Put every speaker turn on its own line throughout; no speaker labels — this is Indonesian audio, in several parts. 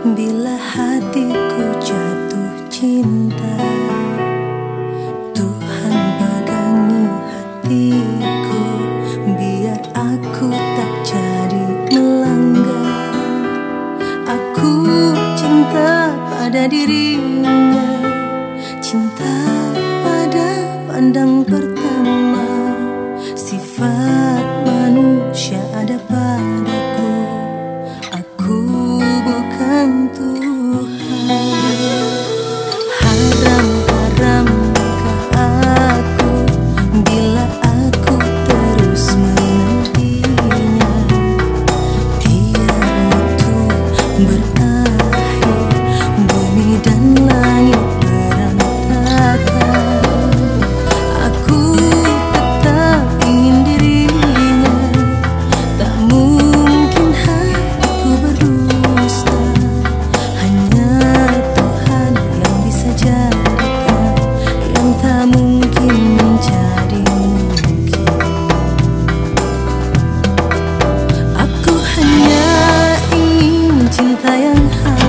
Bila hatiku jatuh cinta Tuhan pegangi hatiku. Biar aku tak jadi melanggar. Aku cinta pada dirinya Cinta pada pandang pertama berakhir Dayanhan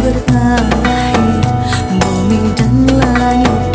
berakhir bumi dan langit.